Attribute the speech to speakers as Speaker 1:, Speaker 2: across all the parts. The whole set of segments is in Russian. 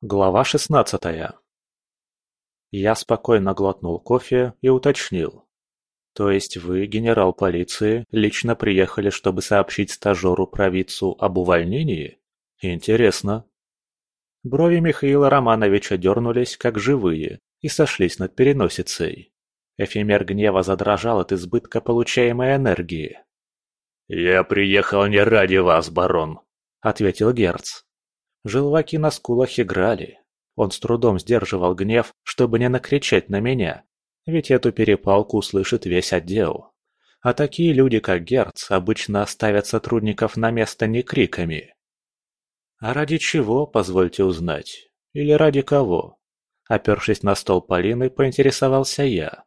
Speaker 1: Глава шестнадцатая Я спокойно глотнул кофе и уточнил. То есть вы, генерал полиции, лично приехали, чтобы сообщить стажеру-провидцу об увольнении? Интересно. Брови Михаила Романовича дернулись, как живые, и сошлись над переносицей. Эфемер гнева задрожал от избытка получаемой энергии. «Я приехал не ради вас, барон», — ответил Герц. Желваки на скулах играли. Он с трудом сдерживал гнев, чтобы не накричать на меня, ведь эту перепалку услышит весь отдел. А такие люди, как Герц, обычно ставят сотрудников на место не криками. А ради чего, позвольте узнать? Или ради кого? Опершись на стол Полины, поинтересовался я.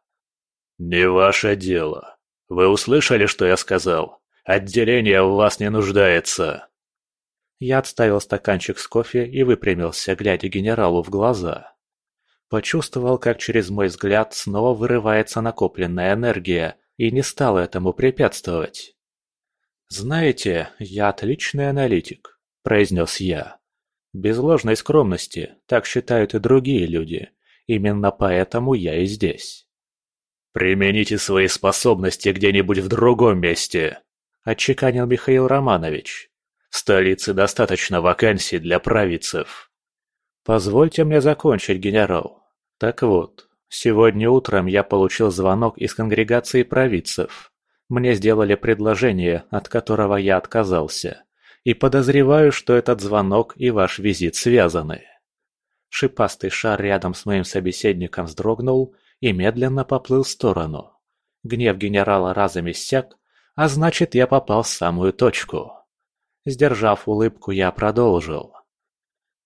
Speaker 1: «Не ваше дело. Вы услышали, что я сказал? Отделение в вас не нуждается!» Я отставил стаканчик с кофе и выпрямился, глядя генералу в глаза. Почувствовал, как через мой взгляд снова вырывается накопленная энергия, и не стал этому препятствовать. «Знаете, я отличный аналитик», – произнес я. «Без ложной скромности, так считают и другие люди. Именно поэтому я и здесь».
Speaker 2: «Примените свои способности где-нибудь в другом месте», – отчеканил Михаил Романович. «В столице достаточно вакансий для провидцев».
Speaker 1: «Позвольте мне закончить, генерал. Так вот, сегодня утром я получил звонок из конгрегации провидцев. Мне сделали предложение, от которого я отказался. И подозреваю, что этот звонок и ваш визит связаны». Шипастый шар рядом с моим собеседником вздрогнул и медленно поплыл в сторону. Гнев генерала разом иссяк, а значит, я попал в самую точку. Сдержав улыбку, я продолжил.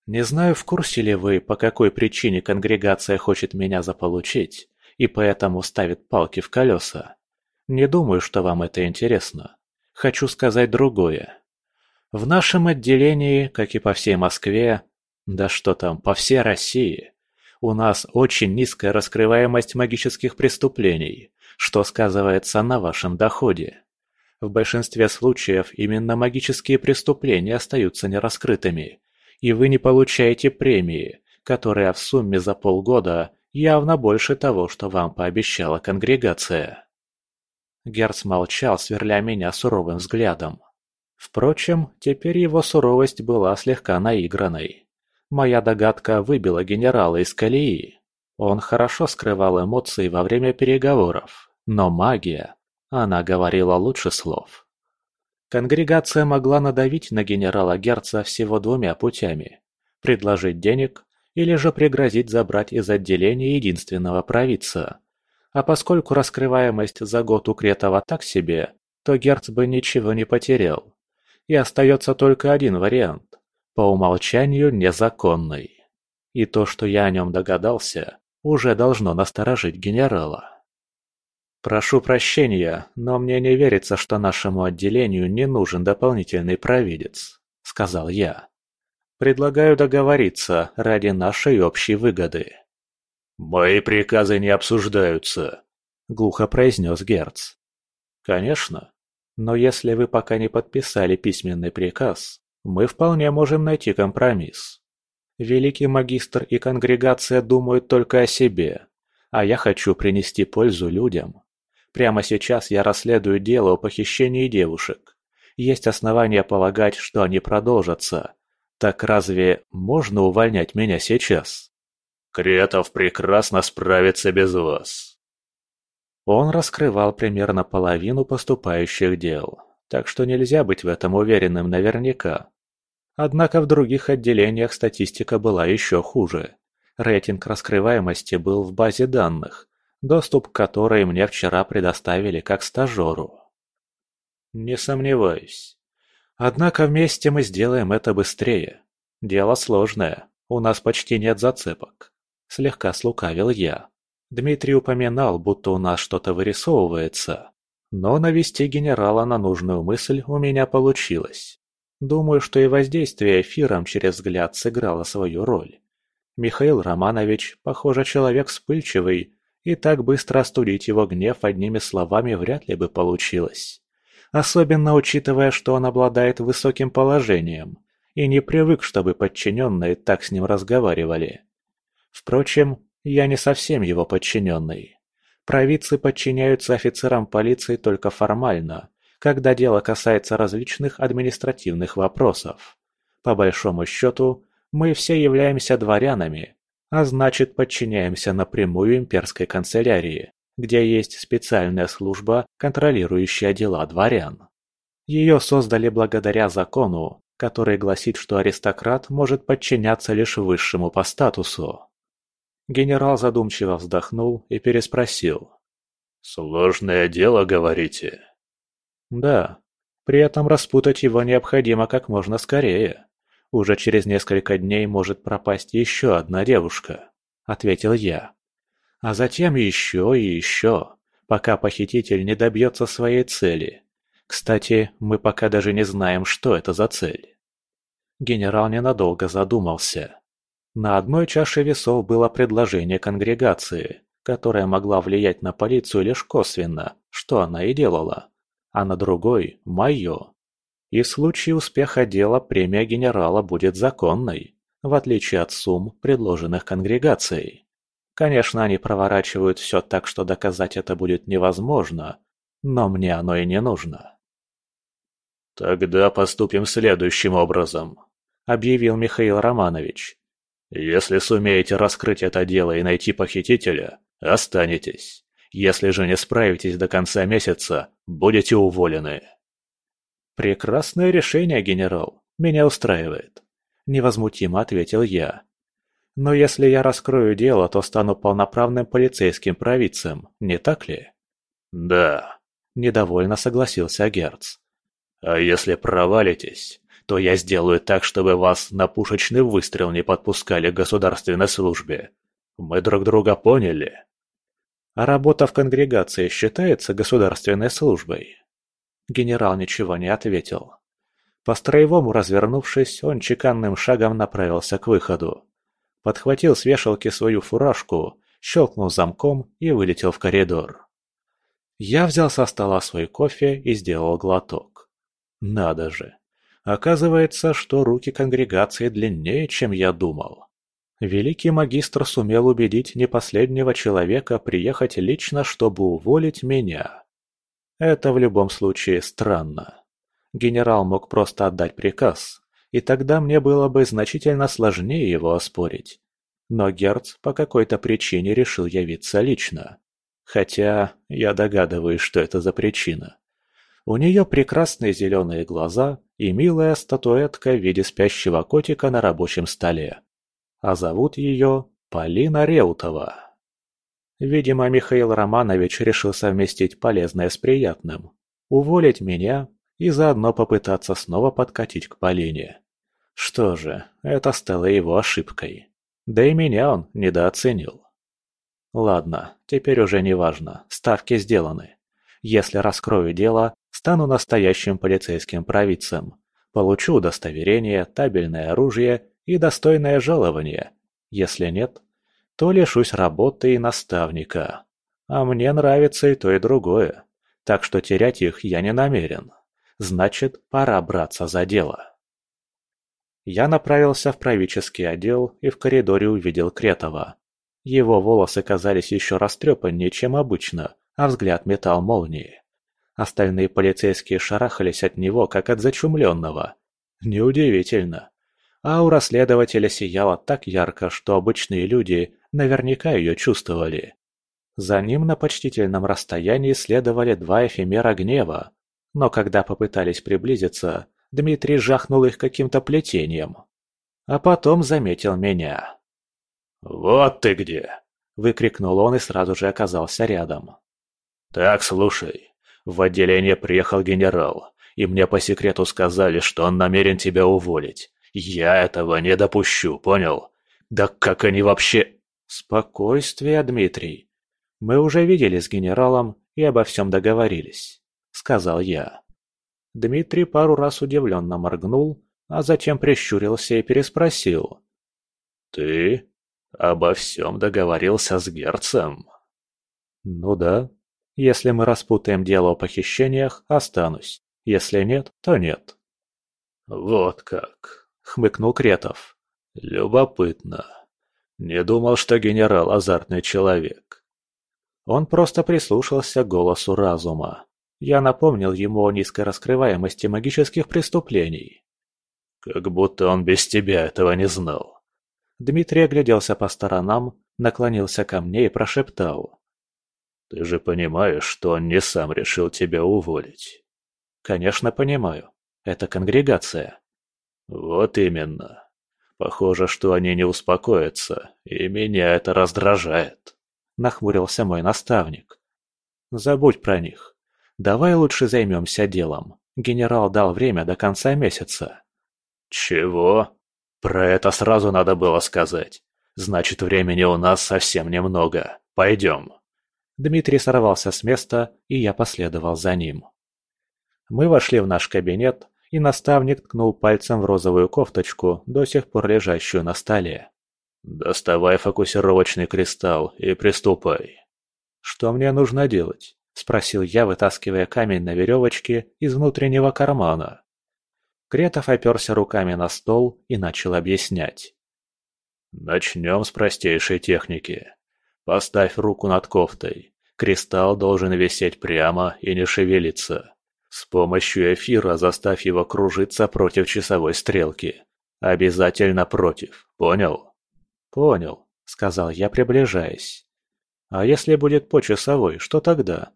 Speaker 1: Не знаю, в курсе ли вы, по какой причине конгрегация хочет меня заполучить, и поэтому ставит палки в колеса. Не думаю, что вам это интересно. Хочу сказать другое. В нашем отделении, как и по всей Москве, да что там, по всей России, у нас очень низкая раскрываемость магических преступлений, что сказывается на вашем доходе. В большинстве случаев именно магические преступления остаются нераскрытыми, и вы не получаете премии, которая в сумме за полгода явно больше того, что вам пообещала конгрегация. Герц молчал, сверля меня суровым взглядом. Впрочем, теперь его суровость была слегка наигранной. Моя догадка выбила генерала из колеи. Он хорошо скрывал эмоции во время переговоров, но магия, она говорила лучше слов. Конгрегация могла надавить на генерала Герца всего двумя путями – предложить денег или же пригрозить забрать из отделения единственного провидца. А поскольку раскрываемость за год у Кретова так себе, то Герц бы ничего не потерял. И остается только один вариант – по умолчанию незаконный. И то, что я о нем догадался, уже должно насторожить генерала. Прошу прощения, но мне не верится, что нашему отделению не нужен дополнительный провидец, сказал я. Предлагаю договориться ради нашей общей выгоды.
Speaker 2: Мои приказы не обсуждаются, глухо произнес Герц.
Speaker 1: Конечно. Но если вы пока не подписали письменный приказ, мы вполне можем найти компромисс. Великий магистр и конгрегация думают только о себе, а я хочу принести пользу людям. Прямо сейчас я расследую дело о похищении девушек. Есть основания полагать, что они продолжатся. Так разве можно увольнять меня сейчас?
Speaker 2: Кретов прекрасно справится без вас.
Speaker 1: Он раскрывал примерно половину поступающих дел, так что нельзя быть в этом уверенным наверняка. Однако в других отделениях статистика была еще хуже. Рейтинг раскрываемости был в базе данных, доступ к которой мне вчера предоставили как стажеру. Не сомневаюсь. Однако вместе мы сделаем это быстрее. Дело сложное, у нас почти нет зацепок. Слегка слукавил я. Дмитрий упоминал, будто у нас что-то вырисовывается. Но навести генерала на нужную мысль у меня получилось. Думаю, что и воздействие эфиром через взгляд сыграло свою роль. Михаил Романович, похоже, человек вспыльчивый и так быстро остудить его гнев одними словами вряд ли бы получилось. Особенно учитывая, что он обладает высоким положением и не привык, чтобы подчиненные так с ним разговаривали. Впрочем, я не совсем его подчиненный. Провидцы подчиняются офицерам полиции только формально, когда дело касается различных административных вопросов. По большому счету, мы все являемся дворянами, а значит подчиняемся напрямую имперской канцелярии, где есть специальная служба, контролирующая дела дворян. Ее создали благодаря закону, который гласит, что аристократ может подчиняться лишь высшему по статусу. Генерал задумчиво вздохнул и переспросил.
Speaker 2: «Сложное дело, говорите?»
Speaker 1: «Да. При этом распутать его необходимо как можно скорее. Уже через несколько дней может пропасть еще одна девушка», — ответил я. «А затем еще и еще, пока похититель не добьется своей цели. Кстати, мы пока даже не знаем, что это за цель». Генерал ненадолго задумался. На одной чаше весов было предложение конгрегации, которая могла влиять на полицию лишь косвенно, что она и делала, а на другой – мое. И в случае успеха дела премия генерала будет законной, в отличие от сумм, предложенных конгрегацией. Конечно, они проворачивают все так, что доказать это будет невозможно, но мне оно и не нужно.
Speaker 2: «Тогда поступим следующим образом», – объявил Михаил Романович. Если сумеете раскрыть это дело и найти похитителя, останетесь. Если же не справитесь до конца месяца, будете уволены.
Speaker 1: Прекрасное решение, генерал. Меня устраивает. Невозмутимо ответил я. Но если я раскрою дело, то стану полноправным полицейским провидцем, не так ли?
Speaker 2: Да.
Speaker 1: Недовольно согласился Герц.
Speaker 2: А если провалитесь, то я сделаю так, чтобы вас на пушечный выстрел не подпускали к государственной службе. Мы друг друга поняли?»
Speaker 1: «А работа в конгрегации считается государственной службой?» Генерал ничего не ответил. По-строевому развернувшись, он чеканным шагом направился к выходу. Подхватил с вешалки свою фуражку, щелкнул замком и вылетел в коридор. Я взял со стола свой кофе и сделал глоток. Надо же, Оказывается, что руки конгрегации длиннее, чем я думал. Великий магистр сумел убедить не последнего человека приехать лично, чтобы уволить меня. Это в любом случае странно. Генерал мог просто отдать приказ, и тогда мне было бы значительно сложнее его оспорить. Но Герц по какой-то причине решил явиться лично. Хотя я догадываюсь, что это за причина. У нее прекрасные зеленые глаза и милая статуэтка в виде спящего котика на рабочем столе. А зовут ее Полина Реутова. Видимо, Михаил Романович решил совместить полезное с приятным. Уволить меня и заодно попытаться снова подкатить к Полине. Что же, это стало его ошибкой. Да и меня он недооценил. Ладно, теперь уже не важно, ставки сделаны. Если раскрою дело, Стану настоящим полицейским провидцем. Получу удостоверение, табельное оружие и достойное жалование. Если нет, то лишусь работы и наставника. А мне нравится и то, и другое. Так что терять их я не намерен. Значит, пора браться за дело. Я направился в правительский отдел и в коридоре увидел Кретова. Его волосы казались еще растрепаннее, чем обычно, а взгляд метал молнии. Остальные полицейские шарахались от него, как от зачумленного. Неудивительно. Аура следователя сияла так ярко, что обычные люди наверняка ее чувствовали. За ним на почтительном расстоянии следовали два эфемера гнева, но когда попытались приблизиться, Дмитрий жахнул их каким-то плетением. А потом заметил меня.
Speaker 2: «Вот ты где!»
Speaker 1: – выкрикнул он и сразу же оказался рядом.
Speaker 2: «Так, слушай, в отделение приехал генерал, и мне по секрету сказали, что он намерен тебя уволить. Я этого не допущу, понял? Да как они вообще...»
Speaker 1: «Спокойствие, Дмитрий. Мы уже видели с генералом и обо всем договорились», — сказал я. Дмитрий пару раз удивленно моргнул, а затем прищурился и переспросил.
Speaker 2: «Ты обо всем договорился с Герцем?»
Speaker 1: «Ну да», если мы распутаем дело о похищениях, останусь. Если нет, то нет.
Speaker 2: Вот как.
Speaker 1: хмыкнул Кретов.
Speaker 2: Любопытно. Не думал, что генерал азартный человек.
Speaker 1: Он просто прислушался к голосу разума. Я напомнил ему о низкой раскрываемости магических преступлений.
Speaker 2: Как будто он без тебя этого не знал.
Speaker 1: Дмитрий огляделся по сторонам, наклонился ко мне и прошептал.
Speaker 2: «Ты же понимаешь, что он не сам решил тебя уволить?»
Speaker 1: «Конечно понимаю. Это конгрегация».
Speaker 2: «Вот именно. Похоже, что они не успокоятся, и меня это раздражает», — нахмурился мой наставник.
Speaker 1: «Забудь про них. Давай лучше займемся делом. Генерал дал время до конца месяца».
Speaker 2: «Чего? Про это сразу надо было сказать. Значит, времени у нас совсем немного. Пойдем».
Speaker 1: Дмитрий сорвался с места, и я последовал за ним. Мы вошли в наш кабинет, и наставник ткнул пальцем в розовую кофточку, до сих пор лежащую на столе.
Speaker 2: «Доставай фокусировочный кристалл и приступай».
Speaker 1: «Что мне нужно делать?» – спросил я, вытаскивая камень на веревочке из внутреннего кармана. Кретов оперся руками на стол и начал объяснять.
Speaker 2: «Начнем с простейшей техники. Поставь руку над кофтой. Кристалл должен висеть прямо и не шевелиться. С помощью эфира заставь его кружиться против часовой стрелки. Обязательно против, понял?
Speaker 1: Понял, сказал я, приближаясь. А если будет по часовой, что тогда?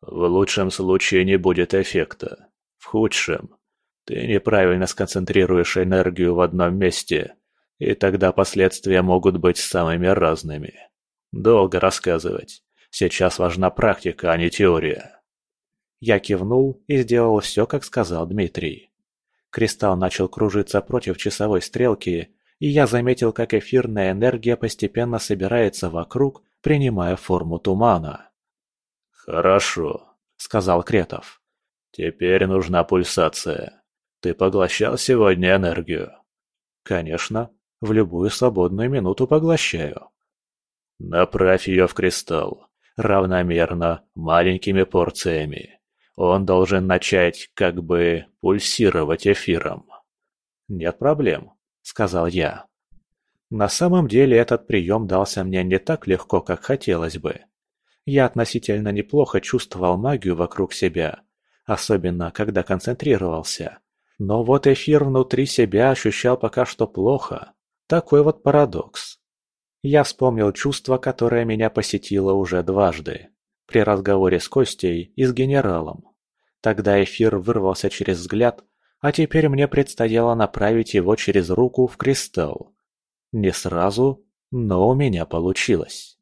Speaker 2: В лучшем случае не будет эффекта. В худшем ты неправильно сконцентрируешь энергию в одном месте, и тогда последствия могут быть самыми разными. Долго рассказывать. Сейчас важна практика, а не теория.
Speaker 1: Я кивнул и сделал все, как сказал Дмитрий. Кристалл начал кружиться против часовой стрелки, и я заметил, как эфирная энергия постепенно собирается вокруг, принимая форму тумана.
Speaker 2: «Хорошо», — сказал Кретов. «Теперь нужна пульсация. Ты поглощал сегодня энергию?»
Speaker 1: «Конечно. В любую свободную минуту поглощаю».
Speaker 2: «Направь ее в кристалл. Равномерно, маленькими порциями он должен начать как бы пульсировать эфиром.
Speaker 1: «Нет проблем», — сказал я. На самом деле этот прием дался мне не так легко, как хотелось бы. Я относительно неплохо чувствовал магию вокруг себя, особенно когда концентрировался. Но вот эфир внутри себя ощущал пока что плохо. Такой вот парадокс. Я вспомнил чувство, которое меня посетило уже дважды. При разговоре с Костей и с генералом. Тогда эфир вырвался через взгляд, а теперь мне предстояло направить его через руку в кристалл. Не сразу, но у меня получилось.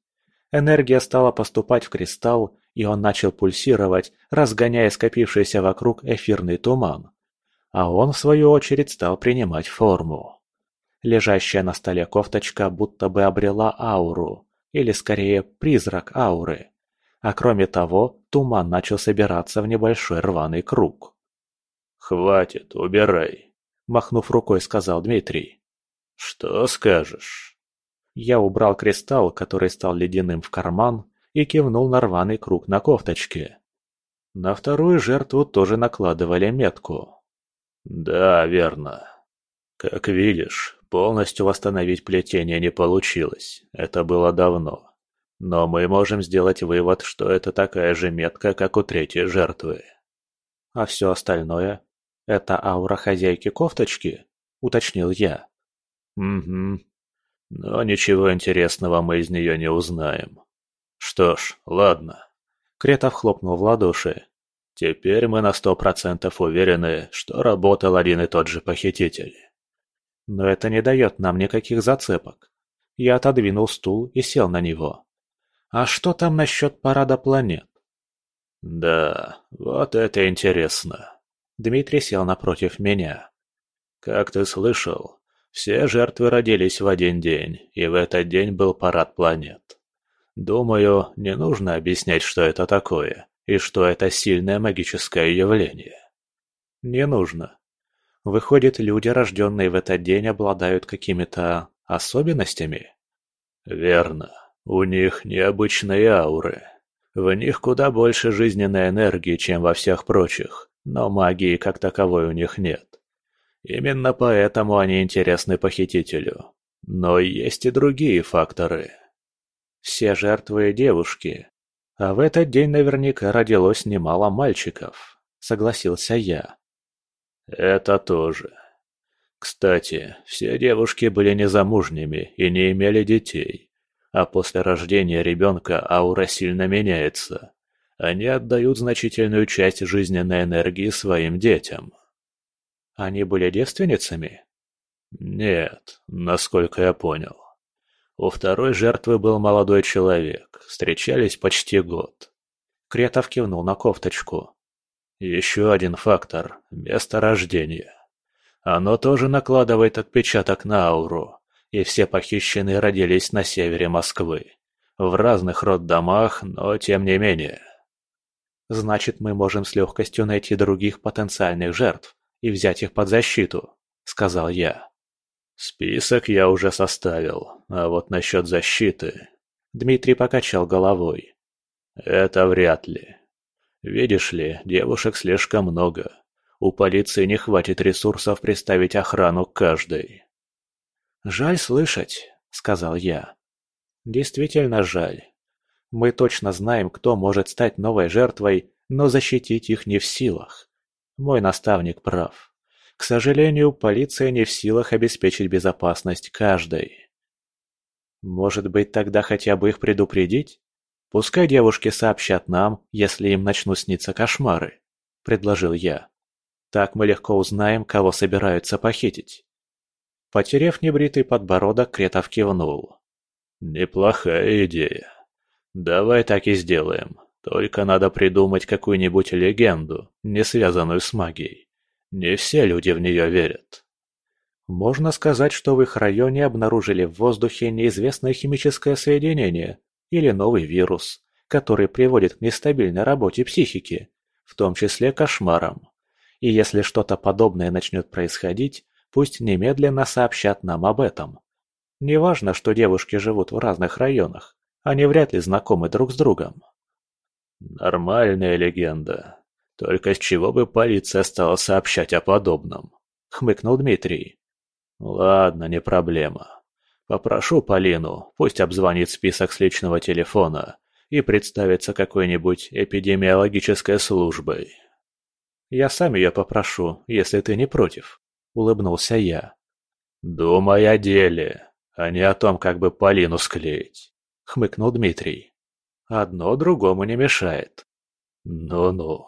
Speaker 1: Энергия стала поступать в кристалл, и он начал пульсировать, разгоняя скопившийся вокруг эфирный туман. А он, в свою очередь, стал принимать форму. Лежащая на столе кофточка будто бы обрела ауру, или скорее призрак ауры. А кроме того, туман начал собираться в небольшой рваный круг.
Speaker 2: «Хватит, убирай», – махнув рукой, сказал Дмитрий. «Что скажешь?»
Speaker 1: Я убрал кристалл, который стал ледяным в карман, и кивнул на рваный круг на кофточке. На вторую жертву тоже накладывали метку.
Speaker 2: «Да, верно. Как видишь, полностью восстановить плетение не получилось. Это было давно. Но мы можем сделать вывод, что это такая же метка, как у третьей жертвы.
Speaker 1: А все остальное? Это аура хозяйки кофточки? Уточнил я.
Speaker 2: Угу. Но ничего интересного мы из нее не узнаем. Что ж, ладно.
Speaker 1: Кретов хлопнул в ладоши.
Speaker 2: Теперь мы на сто процентов уверены, что работал один и тот же похититель.
Speaker 1: Но это не дает нам никаких зацепок. Я отодвинул стул и сел на него. А что там насчет парада планет?
Speaker 2: Да, вот это интересно.
Speaker 1: Дмитрий сел напротив меня.
Speaker 2: Как ты слышал, все жертвы родились в один день, и в этот день был парад планет. Думаю, не нужно объяснять, что это такое, и что это сильное магическое явление.
Speaker 1: Не нужно. Выходит, люди, рожденные в этот день, обладают какими-то особенностями?
Speaker 2: Верно. У них необычные ауры. В них куда больше жизненной энергии, чем во всех прочих, но магии как таковой у них нет. Именно поэтому они интересны похитителю. Но есть и другие факторы.
Speaker 1: Все жертвы девушки. А в этот день наверняка родилось немало мальчиков, согласился я.
Speaker 2: Это тоже. Кстати, все девушки были незамужними и не имели детей. А после рождения ребенка аура сильно меняется. Они отдают значительную часть жизненной энергии своим детям.
Speaker 1: Они были девственницами?
Speaker 2: Нет, насколько я понял. У второй жертвы был молодой человек, встречались почти год.
Speaker 1: Кретов кивнул на кофточку.
Speaker 2: Еще один фактор – место рождения. Оно тоже накладывает отпечаток на ауру, и все похищенные родились на севере Москвы. В разных роддомах, но тем не менее.
Speaker 1: Значит, мы можем с легкостью найти других потенциальных жертв и взять их под защиту, сказал я.
Speaker 2: Список я уже составил, а вот насчет защиты...
Speaker 1: Дмитрий покачал головой.
Speaker 2: Это вряд ли. Видишь ли, девушек слишком много. У полиции не хватит ресурсов приставить охрану каждой.
Speaker 1: «Жаль слышать», — сказал я. «Действительно жаль. Мы точно знаем, кто может стать новой жертвой, но защитить их не в силах. Мой наставник прав. К сожалению, полиция не в силах обеспечить безопасность каждой. Может быть, тогда хотя бы их предупредить? Пускай девушки сообщат нам, если им начнут сниться кошмары, предложил я. Так мы легко узнаем, кого собираются похитить. Потерев небритый подбородок, Кретов кивнул.
Speaker 2: «Неплохая идея. Давай так и сделаем. Только надо придумать какую-нибудь легенду, не связанную с магией. Не все люди в нее верят».
Speaker 1: «Можно сказать, что в их районе обнаружили в воздухе неизвестное химическое соединение или новый вирус, который приводит к нестабильной работе психики, в том числе кошмарам. И если что-то подобное начнет происходить, пусть немедленно сообщат нам об этом. Неважно, что девушки живут в разных районах, они вряд ли знакомы друг с другом.
Speaker 2: Нормальная легенда. Только с чего бы полиция стала сообщать о подобном? Хмыкнул Дмитрий. Ладно, не проблема. Попрошу Полину, пусть обзвонит список с личного телефона и представится какой-нибудь эпидемиологической службой.
Speaker 1: «Я сам ее попрошу, если ты не против», — улыбнулся я.
Speaker 2: «Думай о деле, а не о том, как бы Полину склеить», — хмыкнул Дмитрий.
Speaker 1: «Одно другому не мешает».
Speaker 2: «Ну-ну».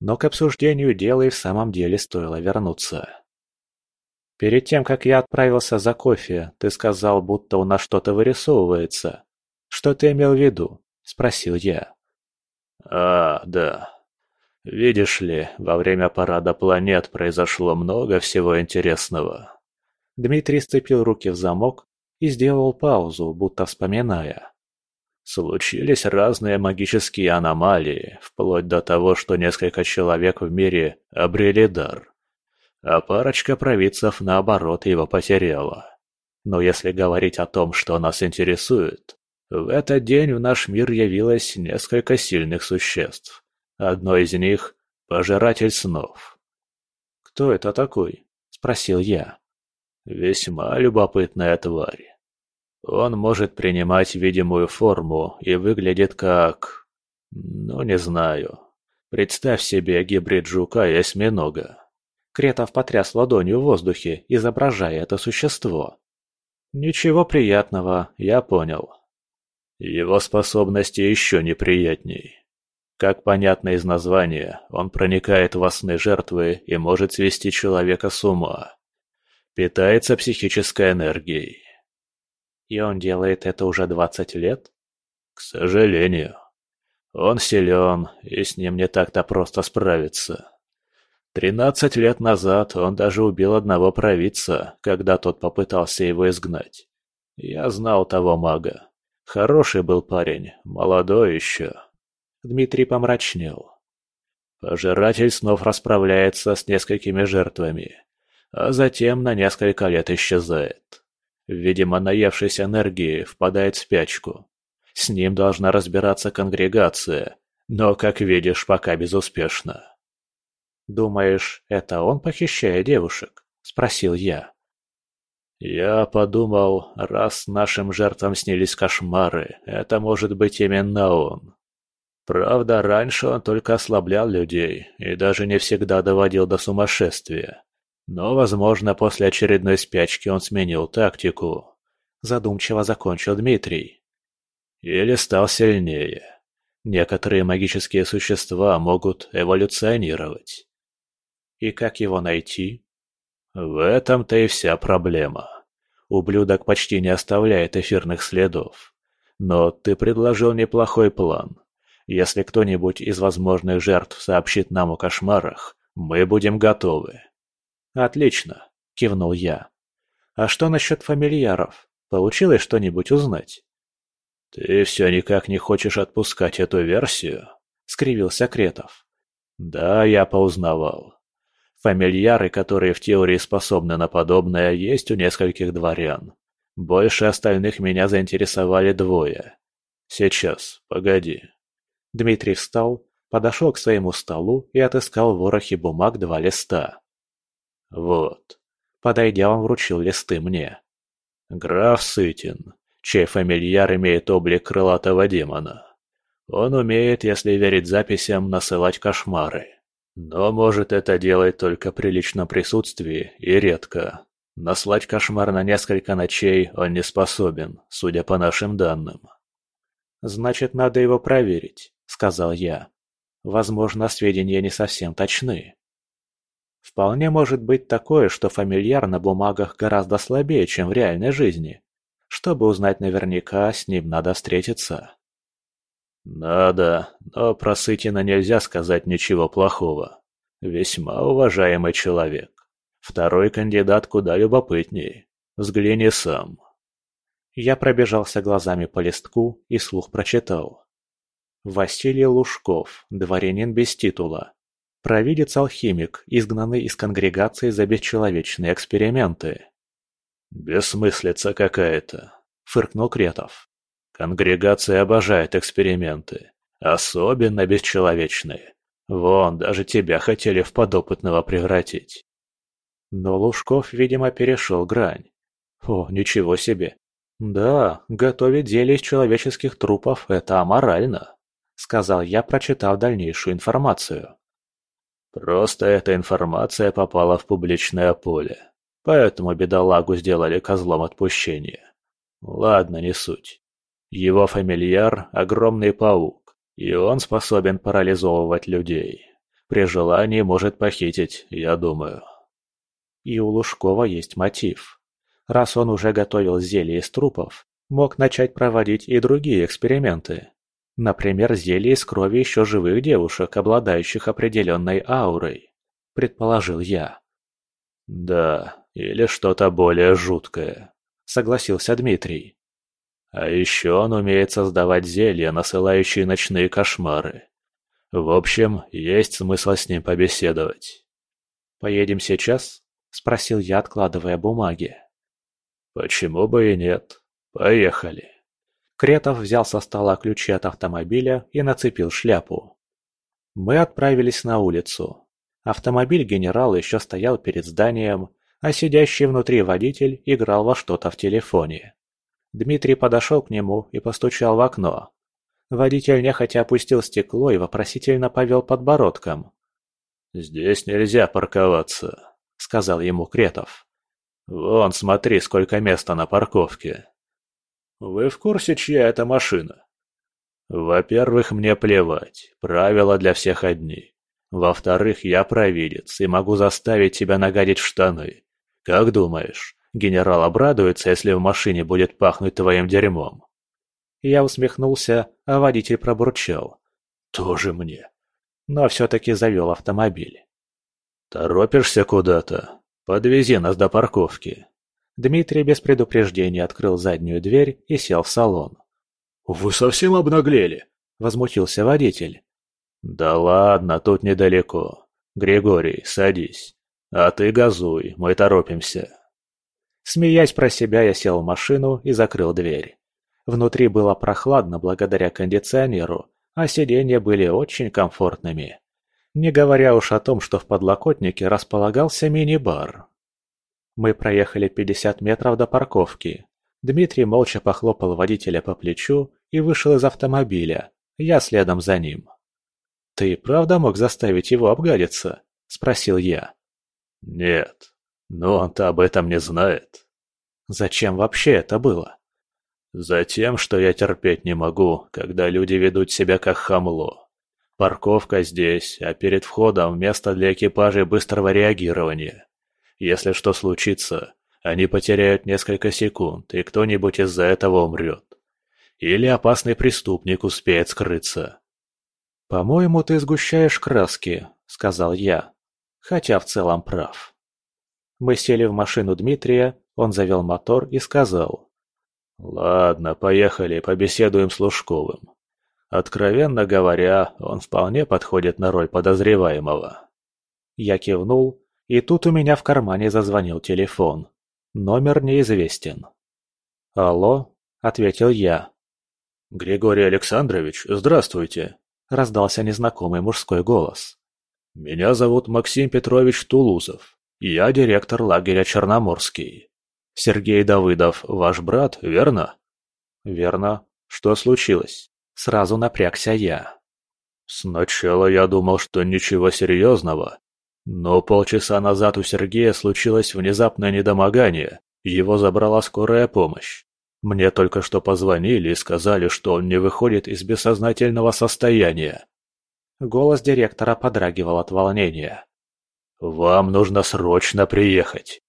Speaker 1: Но к обсуждению дела и в самом деле стоило вернуться. «Перед тем, как я отправился за кофе, ты сказал, будто у нас что-то вырисовывается. Что ты имел в виду?» — спросил я.
Speaker 2: «А, да. Видишь ли, во время парада планет произошло много всего интересного.
Speaker 1: Дмитрий сцепил руки в замок и сделал паузу, будто вспоминая.
Speaker 2: Случились разные магические аномалии, вплоть до того, что несколько человек в мире обрели дар. А парочка провидцев, наоборот, его потеряла. Но если говорить о том, что нас интересует, в этот день в наш мир явилось несколько сильных существ. Одно из них – пожиратель снов.
Speaker 1: «Кто это такой?» – спросил я.
Speaker 2: «Весьма любопытная тварь. Он может принимать видимую форму и выглядит как... Ну, не знаю. Представь себе гибрид жука и осьминога».
Speaker 1: Кретов потряс ладонью в воздухе, изображая это существо. «Ничего приятного, я понял».
Speaker 2: Его способности еще неприятней. Как понятно из названия, он проникает в сны жертвы и может свести человека с ума. Питается психической энергией.
Speaker 1: И он делает это уже двадцать лет?
Speaker 2: К сожалению. Он силен, и с ним не так-то просто справиться. Тринадцать лет назад он даже убил одного провидца, когда тот попытался его изгнать. Я знал того мага. Хороший был парень, молодой еще.
Speaker 1: Дмитрий помрачнел.
Speaker 2: Пожиратель снов расправляется с несколькими жертвами, а затем на несколько лет исчезает. Видимо, наевшись энергии, впадает в спячку. С ним должна разбираться конгрегация, но, как видишь, пока безуспешно.
Speaker 1: Думаешь, это он похищает девушек?» – спросил я.
Speaker 2: Я подумал, раз нашим жертвам снились кошмары, это может быть именно он. Правда, раньше он только ослаблял людей и даже не всегда доводил до сумасшествия. Но, возможно, после очередной спячки он сменил тактику. Задумчиво закончил Дмитрий. Или стал сильнее. Некоторые магические существа могут эволюционировать.
Speaker 1: И как его найти?
Speaker 2: В этом-то и вся проблема. Ублюдок почти не оставляет эфирных следов. Но ты предложил неплохой план. Если кто-нибудь из возможных жертв сообщит нам о кошмарах, мы будем готовы.
Speaker 1: Отлично, кивнул я. А что насчет фамильяров? Получилось что-нибудь узнать?
Speaker 2: Ты все никак не хочешь отпускать эту версию? Скривился Кретов. Да, я поузнавал. Фамильяры, которые в теории способны на подобное, есть у нескольких дворян. Больше остальных меня заинтересовали двое. Сейчас, погоди.
Speaker 1: Дмитрий встал, подошел к своему столу и отыскал в ворохе бумаг два листа.
Speaker 2: Вот.
Speaker 1: Подойдя, он вручил листы мне.
Speaker 2: Граф Сытин, чей фамильяр имеет облик крылатого демона. Он умеет, если верить записям, насылать кошмары. Но может это делать только при личном присутствии и редко. Наслать кошмар на несколько ночей он не способен, судя по нашим данным.
Speaker 1: Значит, надо его проверить сказал я. Возможно, сведения не совсем точны. Вполне может быть такое, что фамильяр на бумагах гораздо слабее, чем в реальной жизни. Чтобы узнать наверняка, с ним надо встретиться.
Speaker 2: Надо, но про Сытина нельзя сказать ничего плохого. Весьма уважаемый человек. Второй кандидат куда любопытней. Взгляни сам.
Speaker 1: Я пробежался глазами по листку и слух прочитал. Василий Лужков, дворянин без титула. Провидец-алхимик, изгнанный из конгрегации за бесчеловечные эксперименты.
Speaker 2: «Бессмыслица какая-то», — фыркнул Кретов. «Конгрегация обожает эксперименты. Особенно бесчеловечные. Вон, даже тебя хотели в подопытного превратить».
Speaker 1: Но Лужков, видимо, перешел грань. О, ничего себе. Да, готовить зелье из человеческих трупов – это аморально сказал я, прочитав дальнейшую информацию.
Speaker 2: Просто эта информация попала в публичное поле, поэтому бедолагу сделали козлом отпущения. Ладно, не суть. Его фамильяр – огромный паук, и он способен парализовывать людей. При желании может похитить, я думаю.
Speaker 1: И у Лужкова есть мотив. Раз он уже готовил зелье из трупов, мог начать проводить и другие эксперименты. Например, зелье из крови еще живых девушек, обладающих определенной аурой, предположил я.
Speaker 2: Да, или что-то более жуткое, согласился Дмитрий. А еще он умеет создавать зелья, насылающие ночные кошмары. В общем, есть смысл с ним побеседовать.
Speaker 1: «Поедем сейчас?» – спросил я, откладывая бумаги.
Speaker 2: «Почему бы и нет? Поехали!»
Speaker 1: Кретов взял со стола ключи от автомобиля и нацепил шляпу. Мы отправились на улицу. Автомобиль генерала еще стоял перед зданием, а сидящий внутри водитель играл во что-то в телефоне. Дмитрий подошел к нему и постучал в окно. Водитель нехотя опустил стекло и вопросительно повел подбородком.
Speaker 2: «Здесь нельзя парковаться», — сказал ему Кретов. «Вон, смотри, сколько места на парковке».
Speaker 1: Вы в курсе, чья это машина?
Speaker 2: Во-первых, мне плевать. Правила для всех одни. Во-вторых, я провидец и могу заставить тебя нагадить в штаны. Как думаешь, генерал обрадуется, если в машине будет пахнуть твоим дерьмом?
Speaker 1: Я усмехнулся, а водитель пробурчал.
Speaker 2: Тоже мне.
Speaker 1: Но все-таки завел автомобиль.
Speaker 2: Торопишься куда-то? Подвези нас до парковки.
Speaker 1: Дмитрий без предупреждения открыл заднюю дверь и сел в салон.
Speaker 2: «Вы совсем обнаглели?» – возмутился водитель. «Да ладно, тут недалеко. Григорий, садись. А ты газуй, мы торопимся».
Speaker 1: Смеясь про себя, я сел в машину и закрыл дверь. Внутри было прохладно благодаря кондиционеру, а сиденья были очень комфортными. Не говоря уж о том, что в подлокотнике располагался мини-бар. Мы проехали 50 метров до парковки. Дмитрий молча похлопал водителя по плечу и вышел из автомобиля. Я следом за ним. «Ты правда мог заставить его обгадиться?» – спросил я.
Speaker 2: «Нет, но он-то об этом не знает».
Speaker 1: «Зачем вообще это было?»
Speaker 2: «Затем, что я терпеть не могу, когда люди ведут себя как хамло. Парковка здесь, а перед входом место для экипажей быстрого реагирования. Если что случится, они потеряют несколько секунд, и кто-нибудь из-за этого умрет. Или опасный преступник успеет скрыться.
Speaker 1: «По-моему, ты сгущаешь краски», — сказал я, хотя в целом прав. Мы сели в машину Дмитрия, он завел мотор и сказал.
Speaker 2: «Ладно, поехали, побеседуем с Лужковым. Откровенно говоря, он вполне подходит на роль подозреваемого».
Speaker 1: Я кивнул, и тут у меня в кармане зазвонил телефон. Номер неизвестен. «Алло?» – ответил я.
Speaker 2: «Григорий Александрович, здравствуйте!» – раздался незнакомый мужской голос. «Меня зовут Максим Петрович Тулузов. Я директор лагеря Черноморский. Сергей Давыдов ваш брат, верно?»
Speaker 1: «Верно. Что случилось?» Сразу напрягся я.
Speaker 2: «Сначала я думал, что ничего серьезного, но полчаса назад у Сергея случилось внезапное недомогание, его забрала скорая помощь. Мне только что позвонили и сказали, что он не выходит из бессознательного состояния.
Speaker 1: Голос директора подрагивал от волнения.
Speaker 2: «Вам нужно срочно приехать.